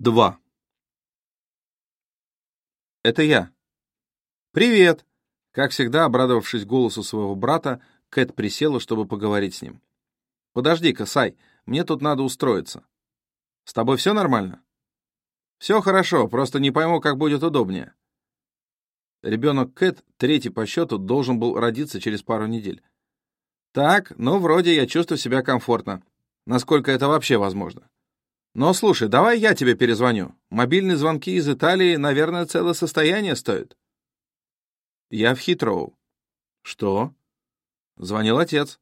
2. Это я. Привет. Как всегда, обрадовавшись голосу своего брата, Кэт присела, чтобы поговорить с ним. Подожди-ка, Сай, мне тут надо устроиться. С тобой все нормально? Все хорошо, просто не пойму, как будет удобнее. Ребенок Кэт, третий по счету, должен был родиться через пару недель. Так, ну, вроде я чувствую себя комфортно. Насколько это вообще возможно. Но слушай, давай я тебе перезвоню. Мобильные звонки из Италии, наверное, целое состояние стоят. Я в Хитроу. Что? Звонил отец.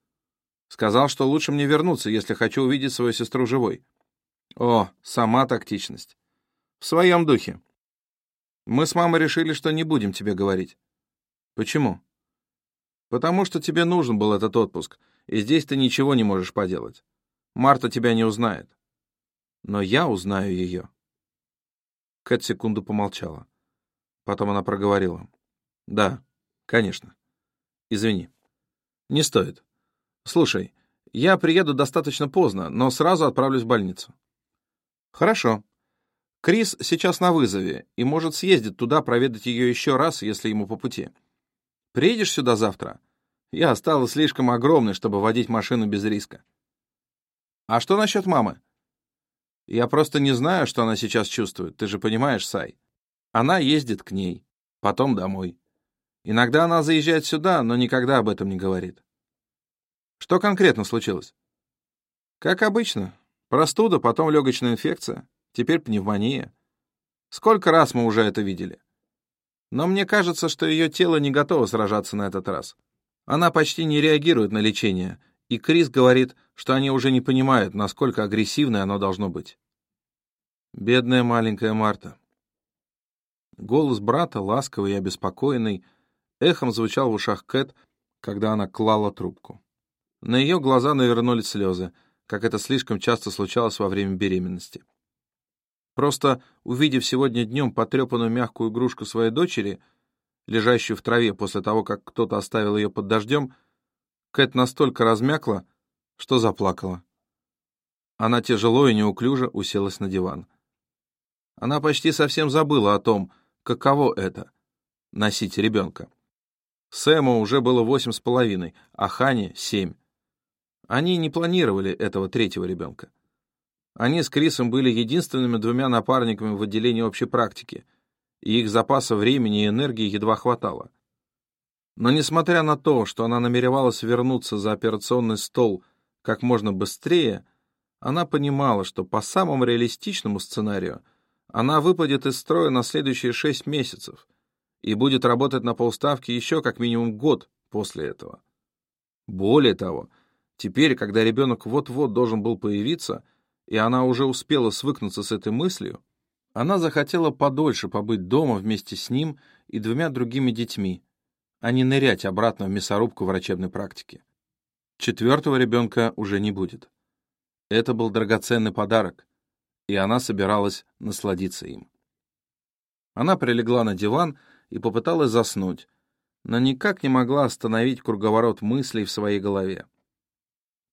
Сказал, что лучше мне вернуться, если хочу увидеть свою сестру живой. О, сама тактичность. В своем духе. Мы с мамой решили, что не будем тебе говорить. Почему? Потому что тебе нужен был этот отпуск, и здесь ты ничего не можешь поделать. Марта тебя не узнает но я узнаю ее. Кэт секунду помолчала. Потом она проговорила. «Да, конечно. Извини. Не стоит. Слушай, я приеду достаточно поздно, но сразу отправлюсь в больницу». «Хорошо. Крис сейчас на вызове и может съездить туда проведать ее еще раз, если ему по пути. Приедешь сюда завтра? Я стала слишком огромной, чтобы водить машину без риска». «А что насчет мамы?» Я просто не знаю, что она сейчас чувствует, ты же понимаешь, Сай. Она ездит к ней, потом домой. Иногда она заезжает сюда, но никогда об этом не говорит. Что конкретно случилось? Как обычно. Простуда, потом легочная инфекция, теперь пневмония. Сколько раз мы уже это видели? Но мне кажется, что ее тело не готово сражаться на этот раз. Она почти не реагирует на лечение, и Крис говорит, что они уже не понимают, насколько агрессивное оно должно быть. Бедная маленькая Марта. Голос брата, ласковый и обеспокоенный, эхом звучал в ушах Кэт, когда она клала трубку. На ее глаза навернулись слезы, как это слишком часто случалось во время беременности. Просто, увидев сегодня днем потрепанную мягкую игрушку своей дочери, лежащую в траве после того, как кто-то оставил ее под дождем, Кэт настолько размякла, что заплакала. Она тяжело и неуклюже уселась на диван. Она почти совсем забыла о том, каково это — носить ребенка. Сэму уже было восемь с половиной, а Хане — семь. Они не планировали этого третьего ребенка. Они с Крисом были единственными двумя напарниками в отделении общей практики, и их запаса времени и энергии едва хватало. Но несмотря на то, что она намеревалась вернуться за операционный стол как можно быстрее, она понимала, что по самому реалистичному сценарию она выпадет из строя на следующие шесть месяцев и будет работать на полставки еще как минимум год после этого. Более того, теперь, когда ребенок вот-вот должен был появиться, и она уже успела свыкнуться с этой мыслью, она захотела подольше побыть дома вместе с ним и двумя другими детьми, а не нырять обратно в мясорубку врачебной практики. Четвертого ребенка уже не будет. Это был драгоценный подарок, и она собиралась насладиться им. Она прилегла на диван и попыталась заснуть, но никак не могла остановить круговорот мыслей в своей голове.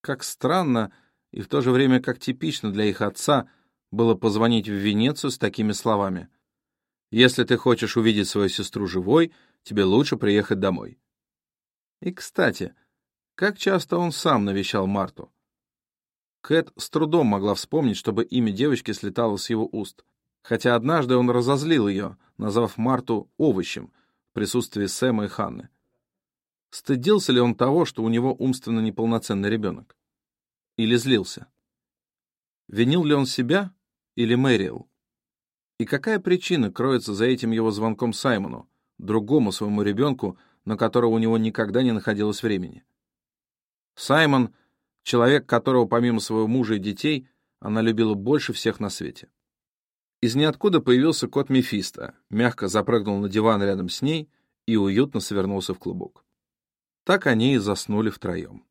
Как странно и в то же время как типично для их отца было позвонить в Венецию с такими словами. «Если ты хочешь увидеть свою сестру живой, тебе лучше приехать домой». И, кстати, как часто он сам навещал Марту? Кэт с трудом могла вспомнить, чтобы имя девочки слетало с его уст, хотя однажды он разозлил ее, назвав Марту овощем в присутствии Сэма и Ханны. Стыдился ли он того, что у него умственно неполноценный ребенок? Или злился? Винил ли он себя или Мэриэл? И какая причина кроется за этим его звонком Саймону, другому своему ребенку, на которого у него никогда не находилось времени? Саймон — человек, которого помимо своего мужа и детей она любила больше всех на свете. Из ниоткуда появился кот Мефисто, мягко запрыгнул на диван рядом с ней и уютно свернулся в клубок. Так они и заснули втроем.